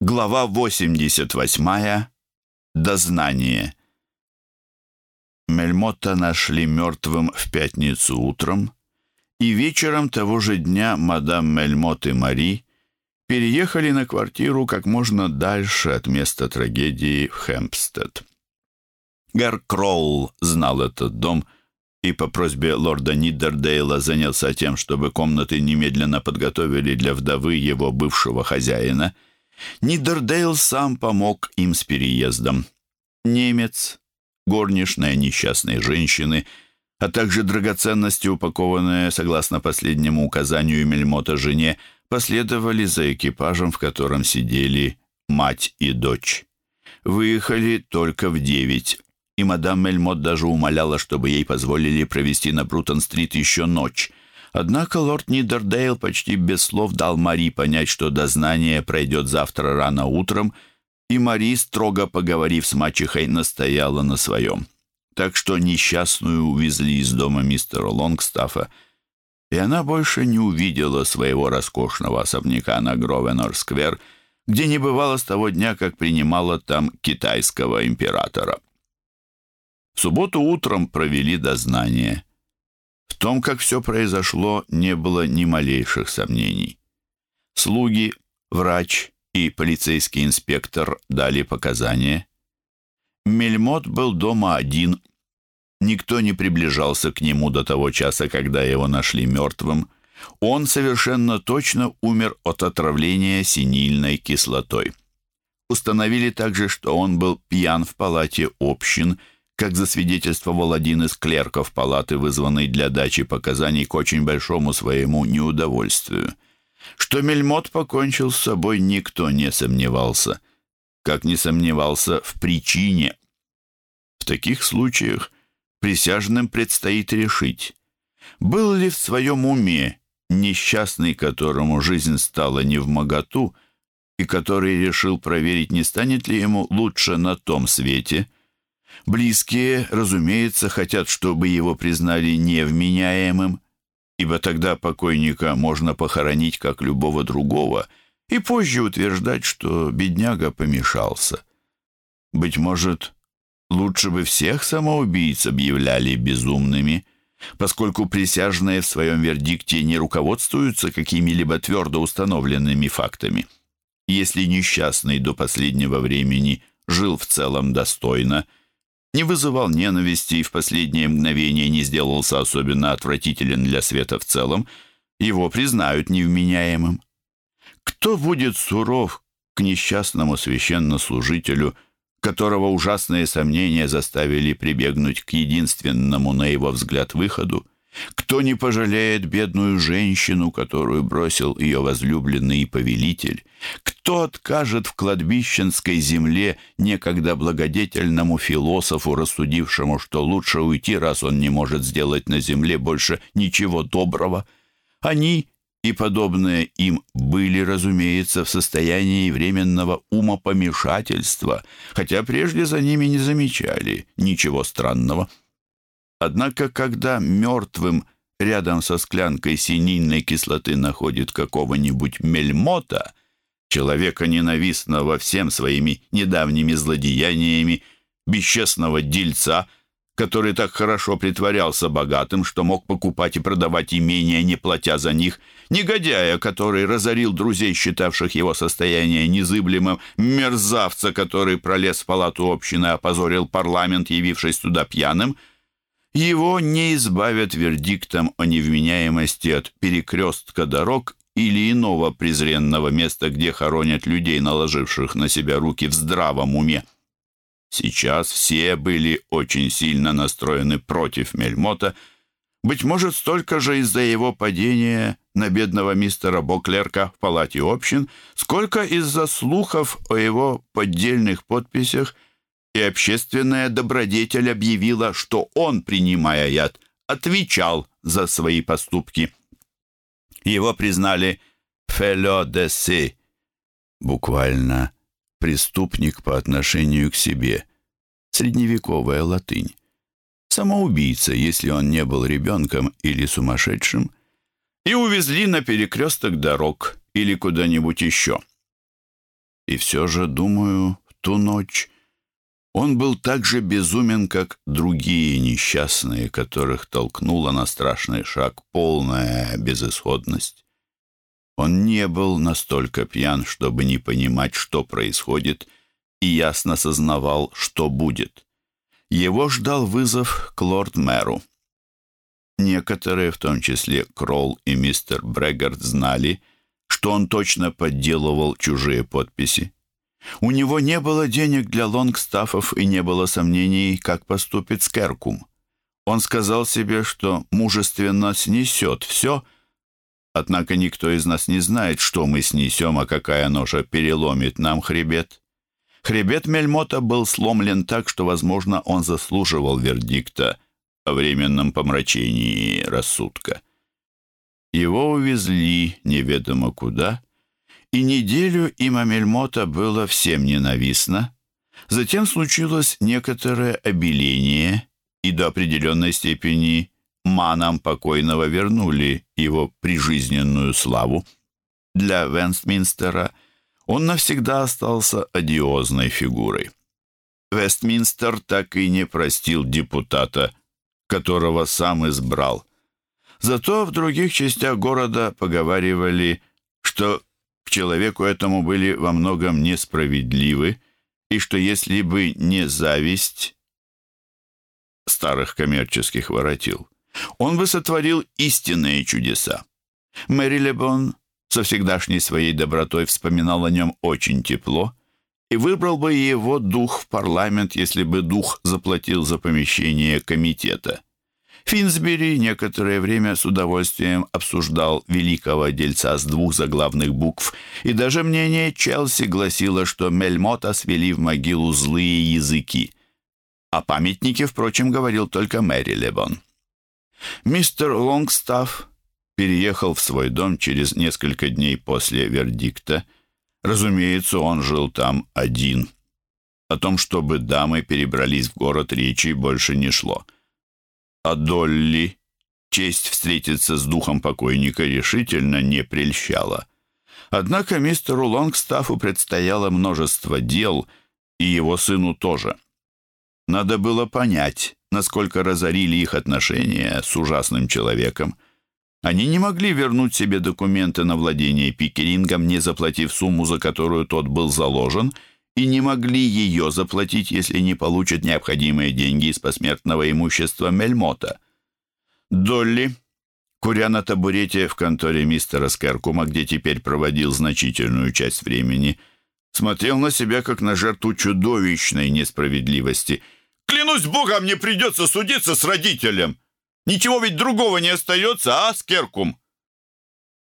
Глава 88. Дознание. Мельмота нашли мертвым в пятницу утром, и вечером того же дня мадам Мельмот и Мари переехали на квартиру как можно дальше от места трагедии в Хэмпстед. Гар Кроул знал этот дом и по просьбе лорда Нидердейла занялся тем, чтобы комнаты немедленно подготовили для вдовы его бывшего хозяина. Нидердейл сам помог им с переездом. Немец, горничная несчастной женщины, а также драгоценности, упакованные, согласно последнему указанию Мельмота жене, последовали за экипажем, в котором сидели мать и дочь. Выехали только в девять, и мадам Мельмот даже умоляла, чтобы ей позволили провести на Брутон-стрит еще ночь. Однако лорд Нидердейл почти без слов дал Мари понять, что дознание пройдет завтра рано утром, и Мари, строго поговорив с мачехой, настояла на своем. Так что несчастную увезли из дома мистера Лонгстафа, и она больше не увидела своего роскошного особняка на Гровенор-сквер, где не бывало с того дня, как принимала там китайского императора. В субботу утром провели дознание. Том, как все произошло, не было ни малейших сомнений. Слуги, врач и полицейский инспектор дали показания. Мельмот был дома один. Никто не приближался к нему до того часа, когда его нашли мертвым. Он совершенно точно умер от отравления синильной кислотой. Установили также, что он был пьян в палате общин – как засвидетельствовал один из клерков палаты, вызванный для дачи показаний к очень большому своему неудовольствию. Что Мельмот покончил с собой, никто не сомневался, как не сомневался в причине. В таких случаях присяжным предстоит решить, был ли в своем уме несчастный, которому жизнь стала не в моготу, и который решил проверить, не станет ли ему лучше на том свете – Близкие, разумеется, хотят, чтобы его признали невменяемым, ибо тогда покойника можно похоронить как любого другого и позже утверждать, что бедняга помешался. Быть может, лучше бы всех самоубийц объявляли безумными, поскольку присяжные в своем вердикте не руководствуются какими-либо твердо установленными фактами. Если несчастный до последнего времени жил в целом достойно – не вызывал ненависти и в последнее мгновение не сделался особенно отвратителен для света в целом, его признают невменяемым. Кто будет суров к несчастному священнослужителю, которого ужасные сомнения заставили прибегнуть к единственному, на его взгляд, выходу? Кто не пожалеет бедную женщину, которую бросил ее возлюбленный повелитель? Кто откажет в кладбищенской земле некогда благодетельному философу, рассудившему, что лучше уйти, раз он не может сделать на земле больше ничего доброго? Они и подобные им были, разумеется, в состоянии временного умопомешательства, хотя прежде за ними не замечали ничего странного. Однако, когда мертвым рядом со склянкой синильной кислоты находит какого-нибудь мельмота, человека ненавистного всем своими недавними злодеяниями, бесчестного дельца, который так хорошо притворялся богатым, что мог покупать и продавать имения, не платя за них, негодяя, который разорил друзей, считавших его состояние незыблемым, мерзавца, который пролез в палату общины, опозорил парламент, явившись туда пьяным — его не избавят вердиктом о невменяемости от перекрестка дорог или иного презренного места, где хоронят людей, наложивших на себя руки в здравом уме. Сейчас все были очень сильно настроены против Мельмота, быть может, столько же из-за его падения на бедного мистера Боклерка в палате общин, сколько из-за слухов о его поддельных подписях и общественная добродетель объявила, что он, принимая яд, отвечал за свои поступки. Его признали «фело де си», буквально «преступник по отношению к себе», средневековая латынь. Самоубийца, если он не был ребенком или сумасшедшим, и увезли на перекресток дорог или куда-нибудь еще. И все же, думаю, в ту ночь он был так же безумен, как другие несчастные, которых толкнула на страшный шаг полная безысходность. Он не был настолько пьян, чтобы не понимать, что происходит, и ясно сознавал, что будет. Его ждал вызов к лорд-мэру. Некоторые, в том числе Кролл и мистер Бреггард, знали, что он точно подделывал чужие подписи. У него не было денег для лонгстаффов и не было сомнений, как поступит Скеркум. Он сказал себе, что мужественно снесет все — Однако никто из нас не знает, что мы снесем, а какая ножа переломит нам хребет. Хребет Мельмота был сломлен так, что, возможно, он заслуживал вердикта о временном помрачении рассудка. Его увезли неведомо куда, и неделю имя Мельмота было всем ненавистно. Затем случилось некоторое обеление, и до определенной степени манам покойного вернули его прижизненную славу. Для Вестминстера он навсегда остался одиозной фигурой. Вестминстер так и не простил депутата, которого сам избрал. Зато в других частях города поговаривали, что к человеку этому были во многом несправедливы, и что если бы не зависть старых коммерческих воротил, он бы сотворил истинные чудеса. Мэри Лебон со всегдашней своей добротой вспоминал о нем очень тепло и выбрал бы его дух в парламент, если бы дух заплатил за помещение комитета. Финсбери некоторое время с удовольствием обсуждал великого дельца с двух заглавных букв, и даже мнение Челси гласило, что Мельмота свели в могилу злые языки. О памятнике, впрочем, говорил только Мэри Лебон. Мистер Лонгстафф переехал в свой дом через несколько дней после вердикта. Разумеется, он жил там один. О том, чтобы дамы перебрались в город, речи больше не шло. А Долли честь встретиться с духом покойника решительно не прельщала. Однако мистеру Лонгстаффу предстояло множество дел, и его сыну тоже. Надо было понять, насколько разорили их отношения с ужасным человеком. Они не могли вернуть себе документы на владение Пикерингом, не заплатив сумму, за которую тот был заложен, и не могли ее заплатить, если не получат необходимые деньги из посмертного имущества Мельмота. Долли, куря на табурете в конторе мистера Скеркума, где теперь проводил значительную часть времени, смотрел на себя как на жертву чудовищной несправедливости – Клянусь богом, мне придется судиться с родителем. Ничего ведь другого не остается, а, Скеркум?»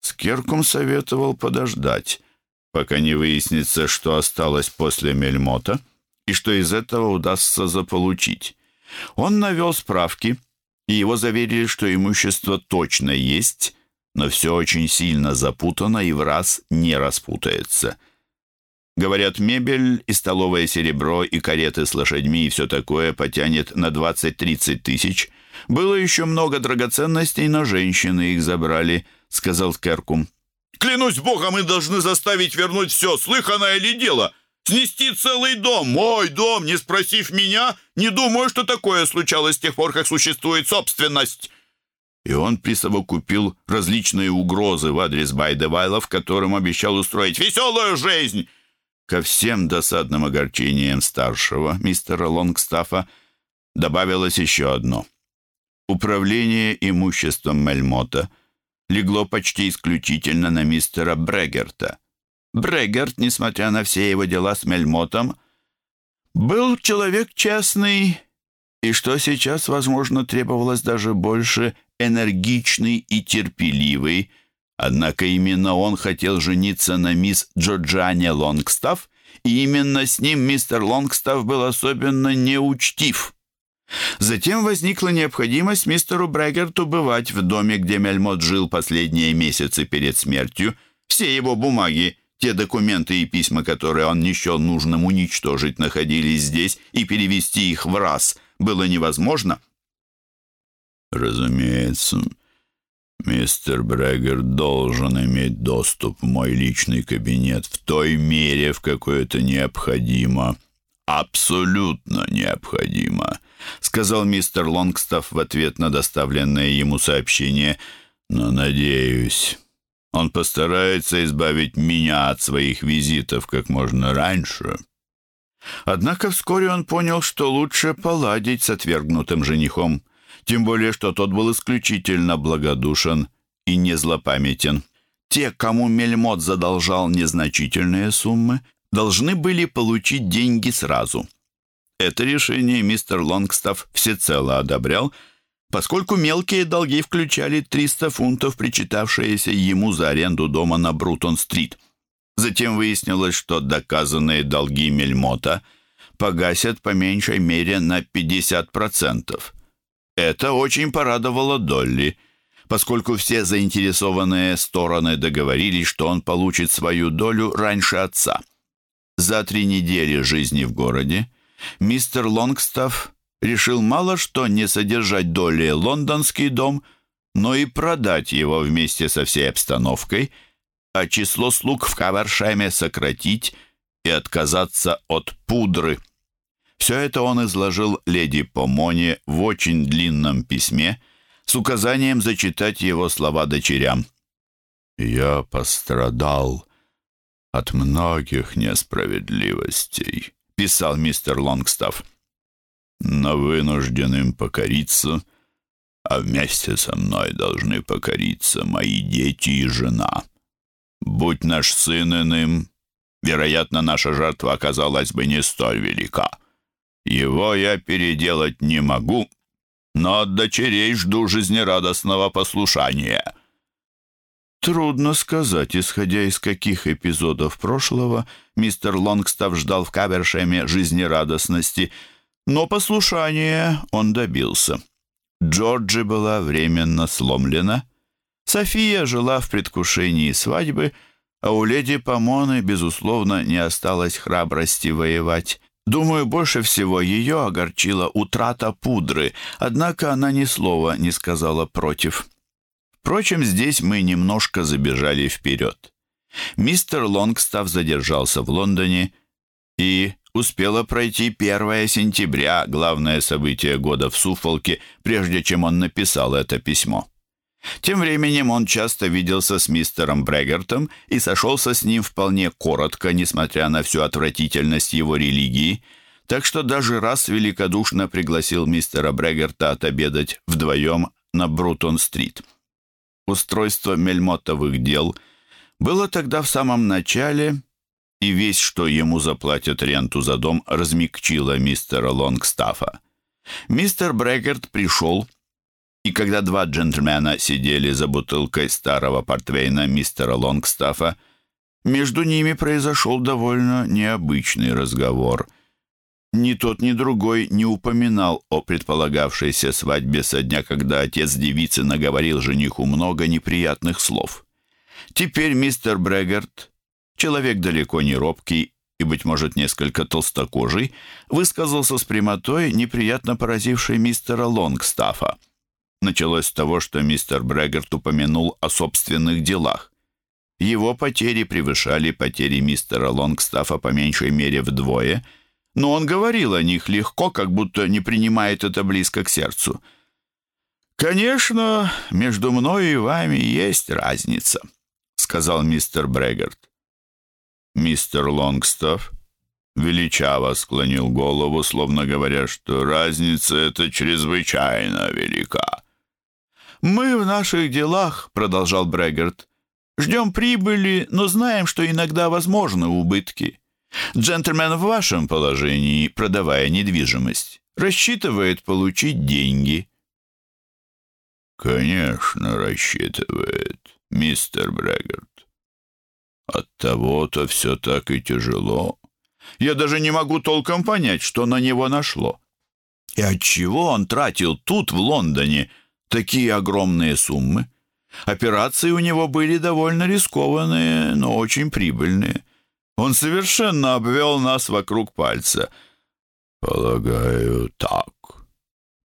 Скеркум советовал подождать, пока не выяснится, что осталось после Мельмота и что из этого удастся заполучить. Он навел справки, и его заверили, что имущество точно есть, но все очень сильно запутано и в раз не распутается — Говорят, мебель и столовое серебро, и кареты с лошадьми, и все такое потянет на 20-30 тысяч. Было еще много драгоценностей, но женщины их забрали, сказал Керкум. Клянусь богом, мы должны заставить вернуть все, слыханное ли дело? Снести целый дом, мой дом, не спросив меня, не думаю, что такое случалось с тех пор, как существует собственность. И он присовокупил различные угрозы в адрес Байдевайла, в котором обещал устроить веселую жизнь. Ко всем досадным огорчениям старшего мистера Лонгстафа добавилось еще одно. Управление имуществом Мельмота легло почти исключительно на мистера Брегерта. Брегерт, несмотря на все его дела с Мельмотом, был человек честный, и что сейчас, возможно, требовалось даже больше, энергичный и терпеливый, Однако именно он хотел жениться на мисс Джорджане Лонгстафф, и именно с ним мистер Лонгстафф был особенно неучтив. Затем возникла необходимость мистеру Брэггерту бывать в доме, где Мельмот жил последние месяцы перед смертью. Все его бумаги, те документы и письма, которые он не счел нужным уничтожить, находились здесь, и перевести их в раз было невозможно. Разумеется, Мистер Брегер должен иметь доступ в мой личный кабинет в той мере, в какой это необходимо. Абсолютно необходимо, сказал мистер Лонгстафф в ответ на доставленное ему сообщение. Но надеюсь, он постарается избавить меня от своих визитов как можно раньше. Однако вскоре он понял, что лучше поладить с отвергнутым женихом, тем более что тот был исключительно благодушен и не злопамятен. Те, кому Мельмот задолжал незначительные суммы, должны были получить деньги сразу. Это решение мистер Лонгстафф всецело одобрял, поскольку мелкие долги включали 300 фунтов, причитавшиеся ему за аренду дома на Брутон-стрит – Затем выяснилось, что доказанные долги Мельмота погасят по меньшей мере на 50%. Это очень порадовало Долли, поскольку все заинтересованные стороны договорились, что он получит свою долю раньше отца. За три недели жизни в городе мистер Лонгстафф решил мало что не содержать Долли лондонский дом, но и продать его вместе со всей обстановкой – а число слуг в Кавершеме сократить и отказаться от пудры. Все это он изложил леди Помоне в очень длинном письме с указанием зачитать его слова дочерям. «Я пострадал от многих несправедливостей», — писал мистер Лонгстафф. «Но вынужден им покориться, а вместе со мной должны покориться мои дети и жена». Будь наш сын иным, вероятно, наша жертва оказалась бы не столь велика. Его я переделать не могу, но от дочерей жду жизнерадостного послушания». Трудно сказать, исходя из каких эпизодов прошлого мистер Лонгстав ждал в Кавершеме жизнерадостности, но послушания он добился. Джорджи была временно сломлена, София жила в предвкушении свадьбы, а у леди Помоны, безусловно, не осталось храбрости воевать. Думаю, больше всего ее огорчила утрата пудры, однако она ни слова не сказала против. Впрочем, здесь мы немножко забежали вперед. Мистер Лонгстав задержался в Лондоне, и успело пройти 1 сентября, главное событие года в Суфолке, прежде чем он написал это письмо. Тем временем он часто виделся с мистером Брегертом и сошелся с ним вполне коротко, несмотря на всю отвратительность его религии, так что даже раз великодушно пригласил мистера Брегерта отобедать вдвоем на Брутон-стрит. Устройство мельмотовых дел было тогда в самом начале, и весь, что ему заплатят ренту за дом, размягчило мистера Лонгстафа. Мистер Брегерт пришел и когда два джентльмена сидели за бутылкой старого портвейна мистера Лонгстафа, между ними произошел довольно необычный разговор. Ни тот, ни другой не упоминал о предполагавшейся свадьбе со дня, когда отец девицы наговорил жениху много неприятных слов. Теперь мистер Брегерт, человек далеко не робкий и, быть может, несколько толстокожий, высказался с прямотой, неприятно поразившей мистера Лонгстафа. Началось с того, что мистер Брегерт упомянул о собственных делах. Его потери превышали потери мистера Лонгстафа по меньшей мере вдвое, но он говорил о них легко, как будто не принимает это близко к сердцу. «Конечно, между мной и вами есть разница», — сказал мистер Брегерт. Мистер Лонгстаф величаво склонил голову, словно говоря, что разница эта чрезвычайно велика. «Мы в наших делах», — продолжал Брегерт, «ждем прибыли, но знаем, что иногда возможны убытки. Джентльмен в вашем положении, продавая недвижимость, рассчитывает получить деньги». «Конечно, рассчитывает, мистер Брегерт. От того-то все так и тяжело. Я даже не могу толком понять, что на него нашло. И от чего он тратил тут, в Лондоне, такие огромные суммы. Операции у него были довольно рискованные, но очень прибыльные. Он совершенно обвел нас вокруг пальца. Полагаю, так.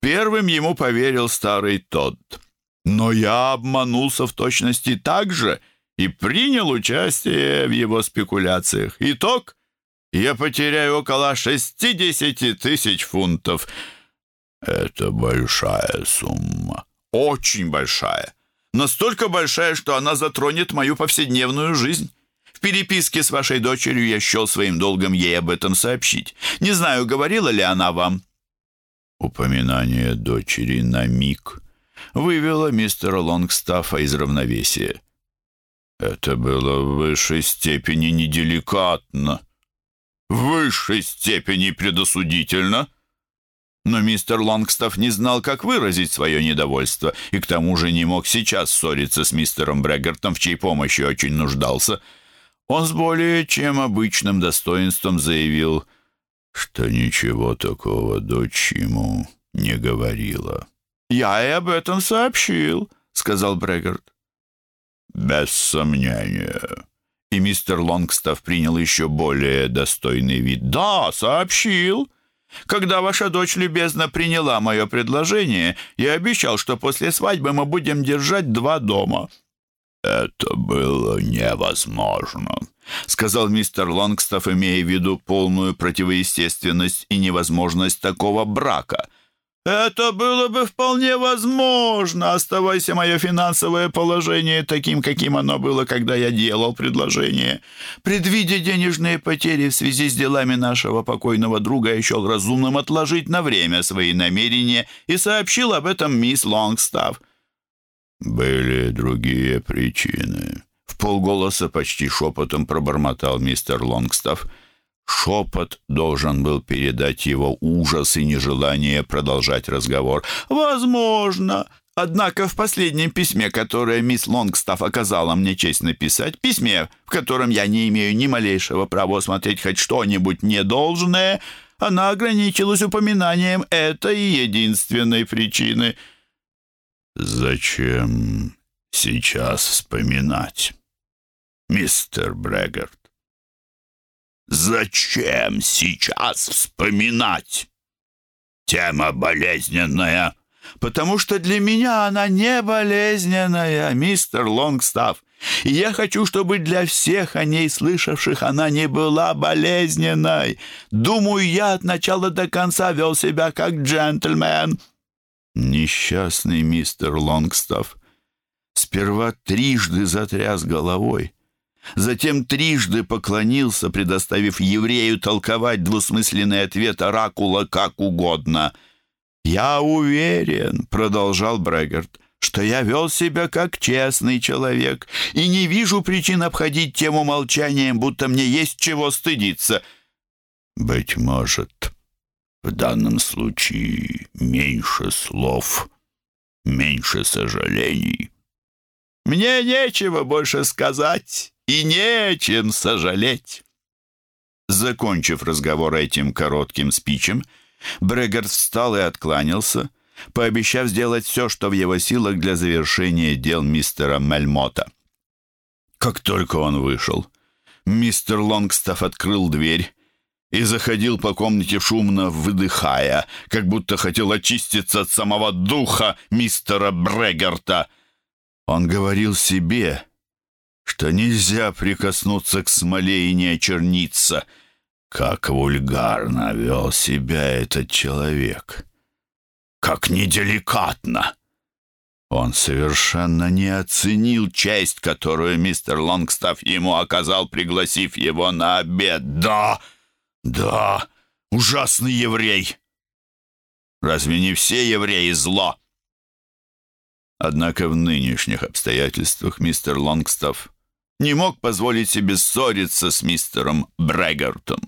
Первым ему поверил старый Тодд. Но я обманулся в точности так же и принял участие в его спекуляциях. Итог — я потеряю около 60 тысяч фунтов. Это большая сумма. Очень большая. Настолько большая, что она затронет мою повседневную жизнь. Переписке с вашей дочерью я счел своим долгом ей об этом сообщить. Не знаю, говорила ли она вам. Упоминание дочери на миг вывело мистера Лонгстаффа из равновесия. Это было в высшей степени неделикатно, в высшей степени предосудительно. Но мистер Лонгстафф не знал, как выразить свое недовольство, и к тому же не мог сейчас ссориться с мистером Брэггертом, в чьей помощи очень нуждался. Он с более чем обычным достоинством заявил, что ничего такого дочь ему не говорила. «Я и об этом сообщил», — сказал Брэггард. «Без сомнения». И мистер Лонгстафф принял еще более достойный вид. «Да, сообщил. Когда ваша дочь любезно приняла мое предложение, я обещал, что после свадьбы мы будем держать два дома». «Это было невозможно», — сказал мистер Лонгстафф, имея в виду полную противоестественность и невозможность такого брака — «Это было бы вполне возможно, оставайся мое финансовое положение таким, каким оно было, когда я делал предложение. Предвидя денежные потери в связи с делами нашего покойного друга, я счел разумным отложить на время свои намерения и сообщил об этом мисс Лонгстав». «Были другие причины», — в полголоса почти шепотом пробормотал мистер Лонгстав — Шепот должен был передать его ужас и нежелание продолжать разговор. «Возможно. Однако в последнем письме, которое мисс Лонгстафф оказала мне честь написать, письме, в котором я не имею ни малейшего права смотреть хоть что-нибудь недолжное, она ограничилась упоминанием этой единственной причины». «Зачем сейчас вспоминать, мистер Брэггард?» Зачем сейчас вспоминать? Тема болезненная. Потому что для меня она не болезненная, мистер Лонгстафф. И я хочу, чтобы для всех о ней слышавших она не была болезненной. Думаю, я от начала до конца вел себя как джентльмен. Несчастный мистер Лонгстафф сперва трижды затряс головой, Затем трижды поклонился, предоставив еврею толковать двусмысленный ответ Оракула как угодно. «Я уверен», — продолжал Брэггард, «что я вел себя как честный человек и не вижу причин обходить тему молчанием, будто мне есть чего стыдиться». «Быть может, в данном случае меньше слов, меньше сожалений». «Мне нечего больше сказать» и нечем сожалеть». Закончив разговор этим коротким спичем, Брегер встал и откланялся, пообещав сделать все, что в его силах для завершения дел мистера Мельмота. Как только он вышел, мистер Лонгстафф открыл дверь и заходил по комнате шумно выдыхая, как будто хотел очиститься от самого духа мистера Брегерта. Он говорил себе, что нельзя прикоснуться к смоле и не очерниться. Как вульгарно вел себя этот человек. Как неделикатно. Он совершенно не оценил честь, которую мистер Лонгстафф ему оказал, пригласив его на обед. Да, да, ужасный еврей. Разве не все евреи зло? Однако в нынешних обстоятельствах мистер Лонгстафф не мог позволить себе ссориться с мистером Брэггартом.